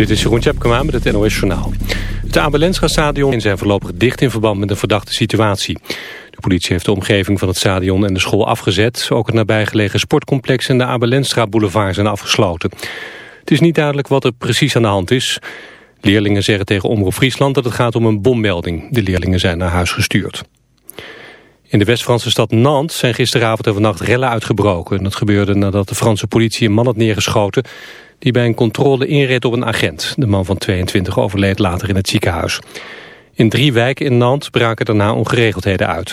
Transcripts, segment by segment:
Dit is Jeroen Tjepkema met het NOS Journaal. Het Abelensra stadion zijn voorlopig dicht in verband met een verdachte situatie. De politie heeft de omgeving van het stadion en de school afgezet. Ook het nabijgelegen sportcomplex en de Abelensra boulevard zijn afgesloten. Het is niet duidelijk wat er precies aan de hand is. Leerlingen zeggen tegen Omroep Friesland dat het gaat om een bommelding. De leerlingen zijn naar huis gestuurd. In de West-Franse stad Nantes zijn gisteravond en vannacht rellen uitgebroken. Dat gebeurde nadat de Franse politie een man had neergeschoten... die bij een controle inreed op een agent. De man van 22 overleed later in het ziekenhuis. In drie wijken in Nantes braken daarna ongeregeldheden uit.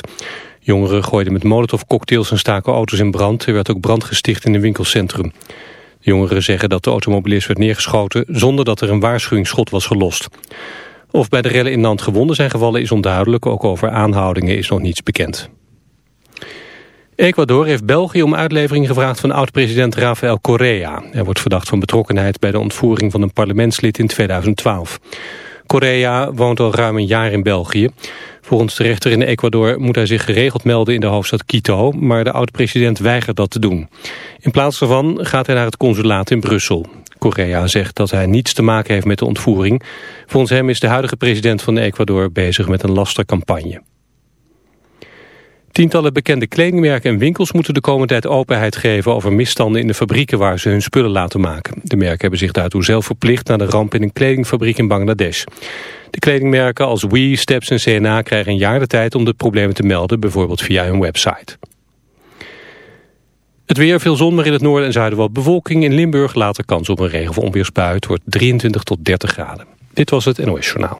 Jongeren gooiden met molotovcocktails en staken auto's in brand. Er werd ook brand gesticht in een winkelcentrum. De jongeren zeggen dat de automobilist werd neergeschoten... zonder dat er een waarschuwingsschot was gelost. Of bij de rellen in Nantes gewonden zijn gevallen is onduidelijk. Ook over aanhoudingen is nog niets bekend. Ecuador heeft België om uitlevering gevraagd van oud-president Rafael Correa. Hij wordt verdacht van betrokkenheid bij de ontvoering van een parlementslid in 2012. Correa woont al ruim een jaar in België. Volgens de rechter in Ecuador moet hij zich geregeld melden in de hoofdstad Quito, maar de oud-president weigert dat te doen. In plaats daarvan gaat hij naar het consulaat in Brussel. Correa zegt dat hij niets te maken heeft met de ontvoering. Volgens hem is de huidige president van Ecuador bezig met een lastercampagne. Tientallen bekende kledingmerken en winkels moeten de komende tijd openheid geven over misstanden in de fabrieken waar ze hun spullen laten maken. De merken hebben zich daartoe zelf verplicht na de ramp in een kledingfabriek in Bangladesh. De kledingmerken als Wee, Steps en CNA krijgen een jaar de tijd om de problemen te melden, bijvoorbeeld via hun website. Het weer, veel zon, maar in het noorden en zuiden wat bewolking. In Limburg later kans op een regen- of onweersbui. Het wordt 23 tot 30 graden. Dit was het NOS Journaal.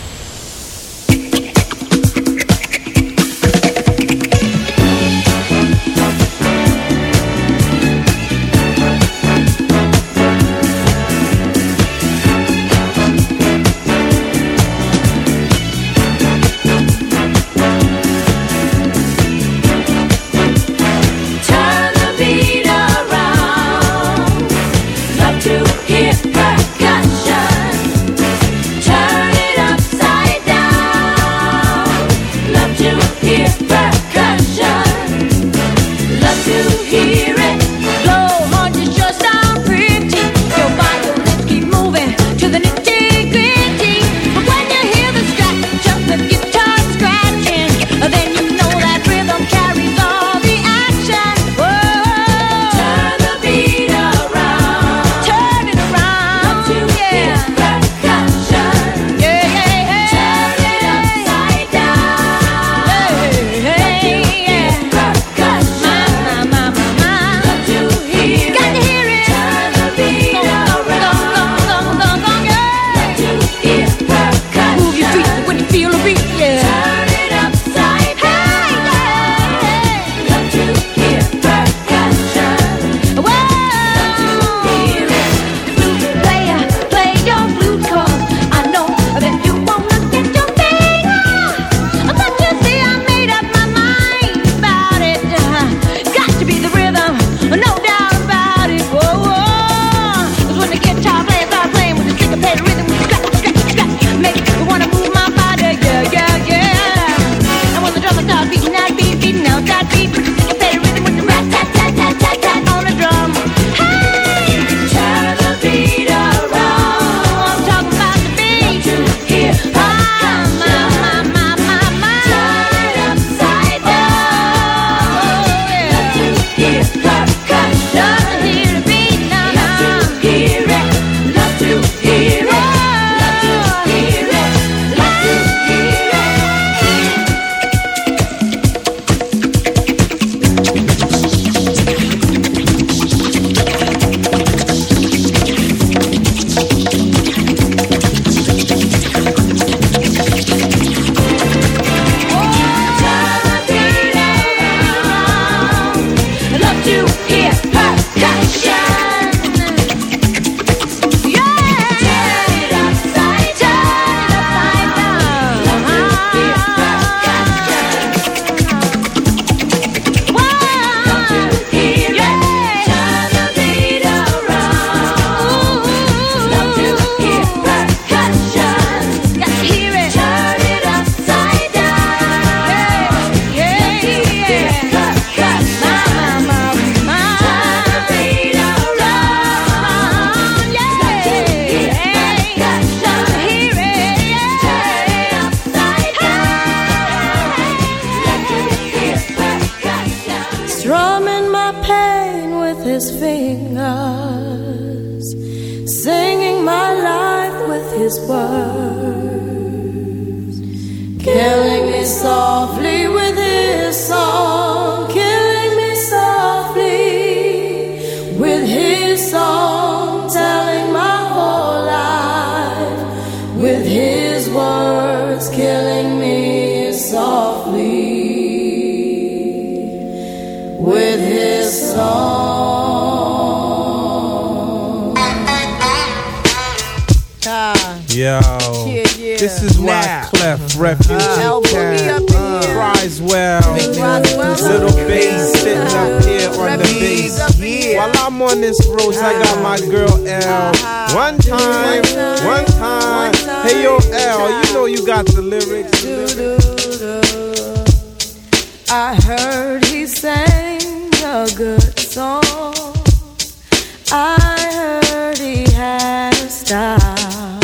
I heard he had a style,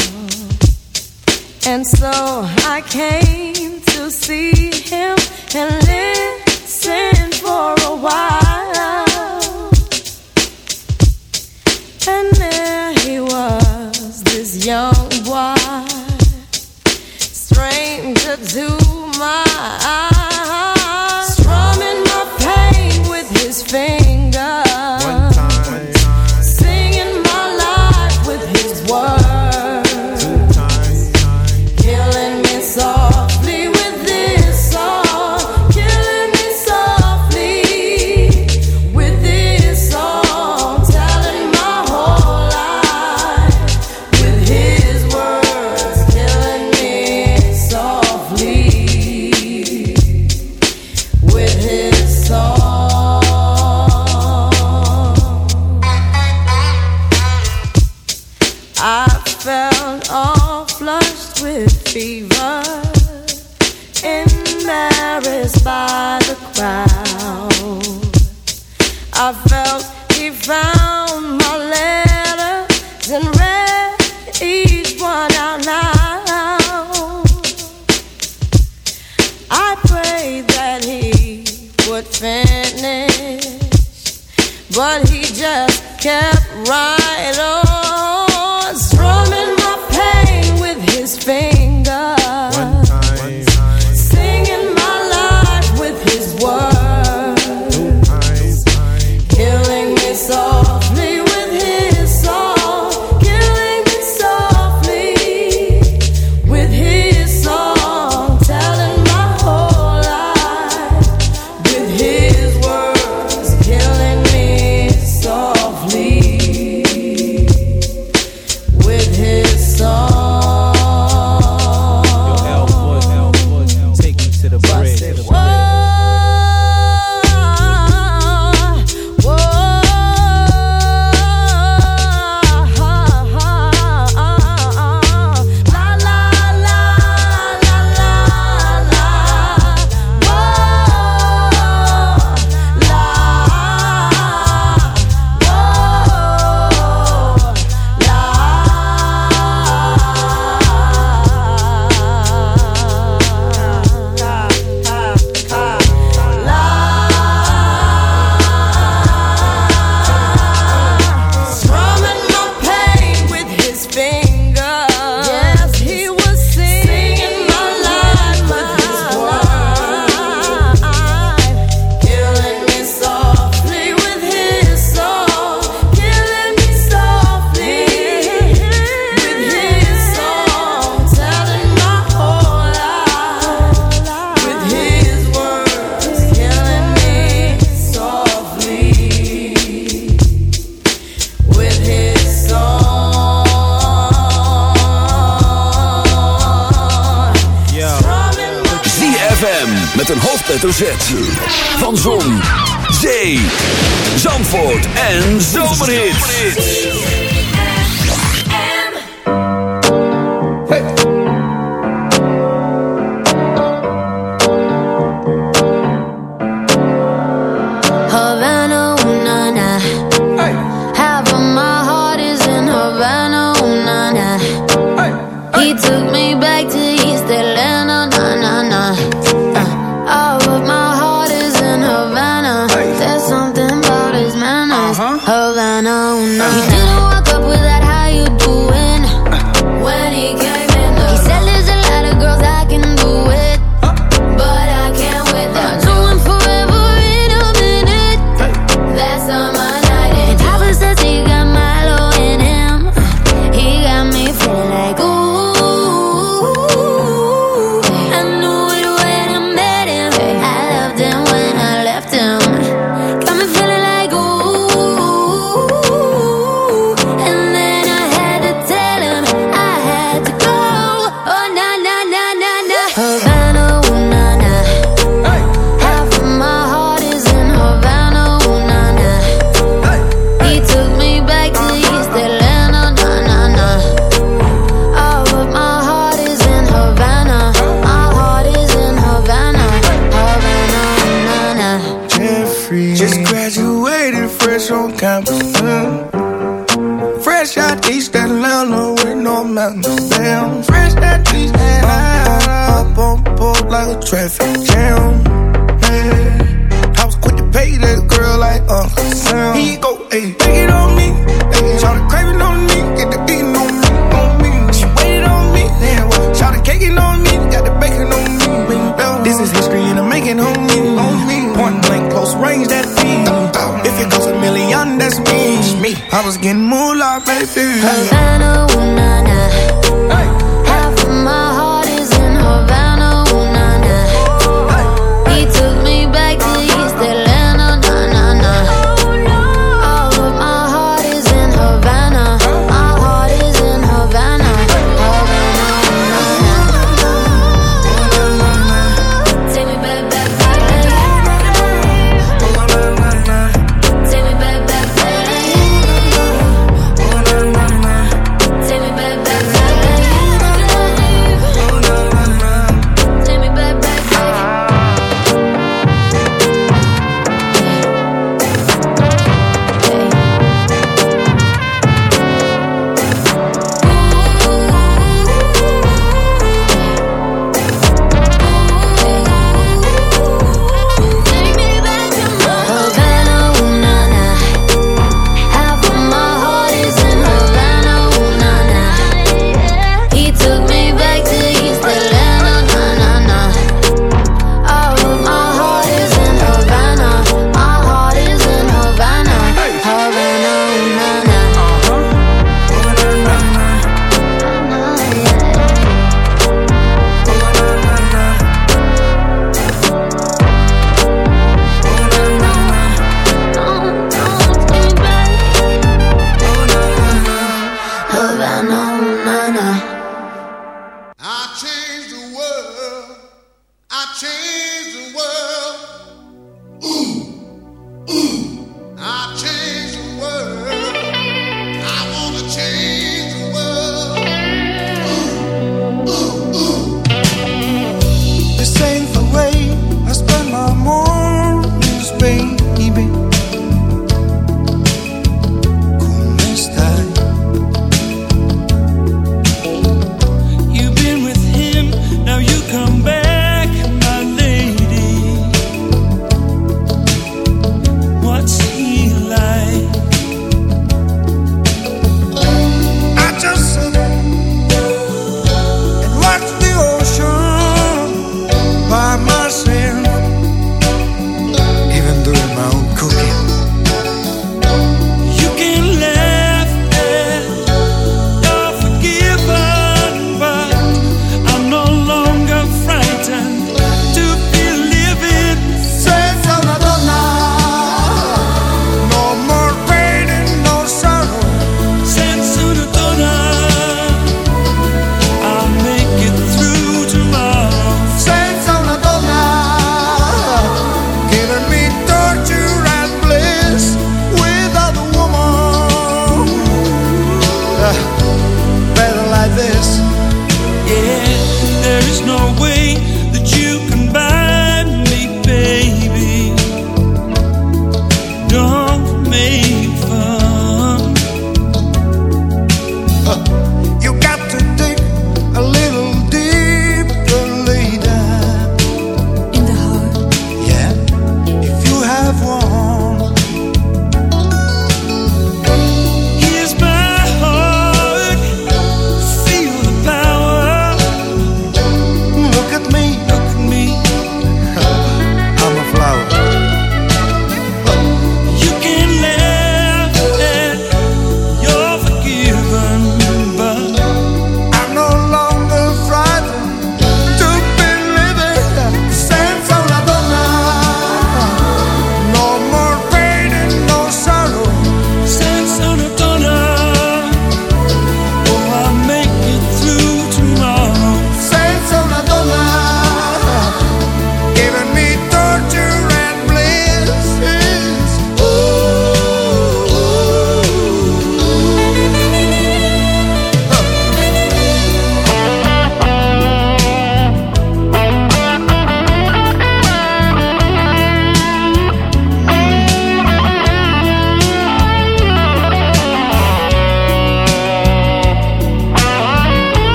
and so I came to see him and live.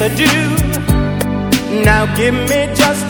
ado. Now give me just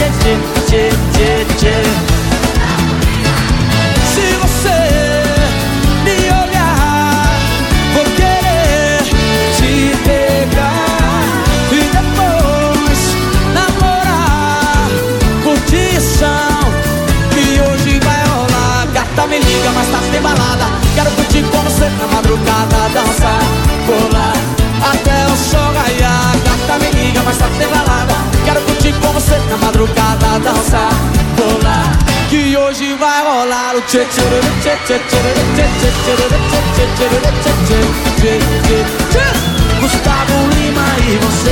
Gustavo Lima e você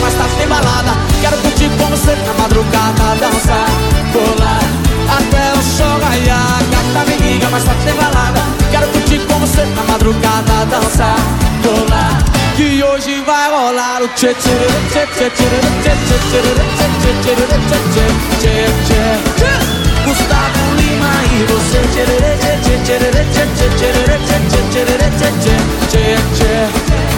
Mas tá sem balada Quero curtir com você na madrugada Dançar, pular Até o sol raiar Gata me liga, mas tá sem balada Quero curtir com você na madrugada Dançar, pular Que hoje vai rolar o tchê tchê tchê tchê tchê tchê tchê tchê tchê tchê tchê tchê tchê tchê Gustavo Lima e você tchê tchê tchê tchê tchê tchê tchê tchê tchê tchê tchê tchê Gustavo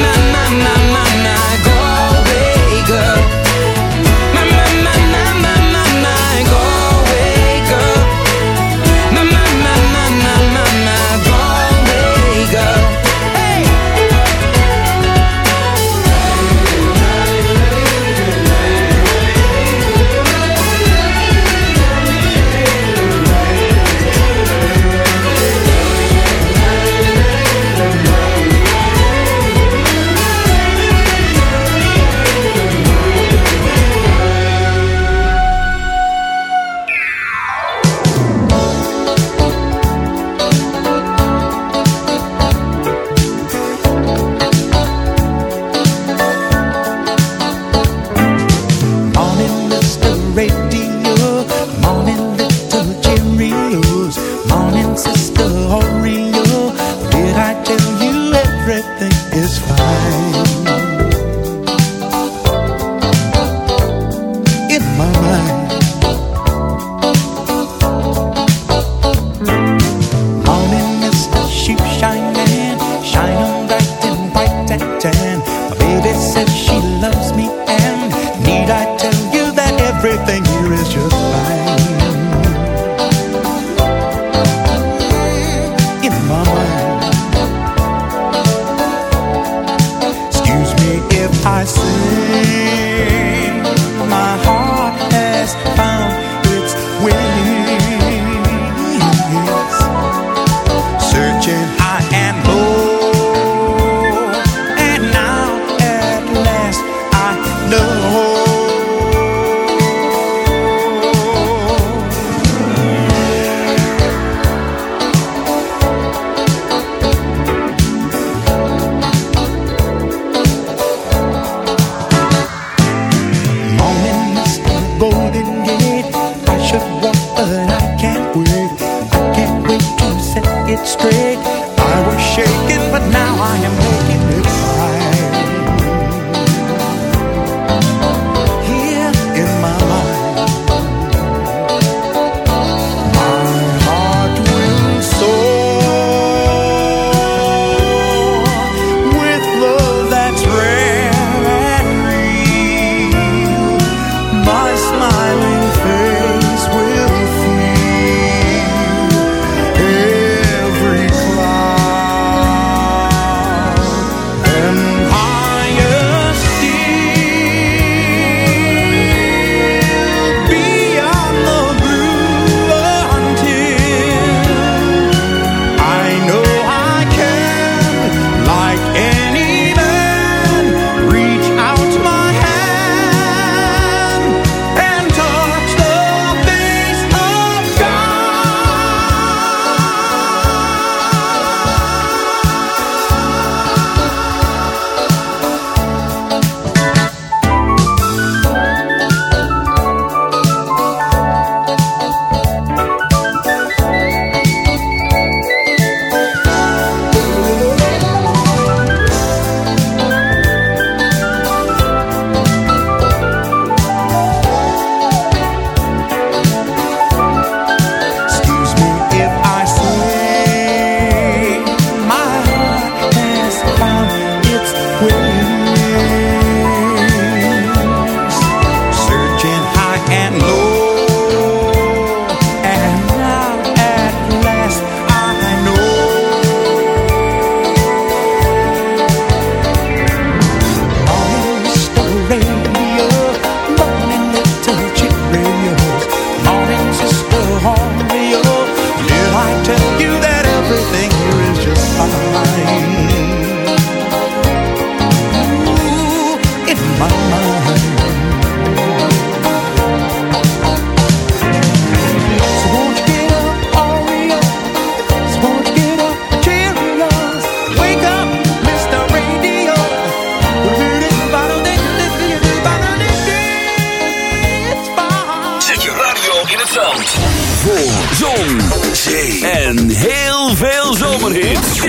my, my, my, my.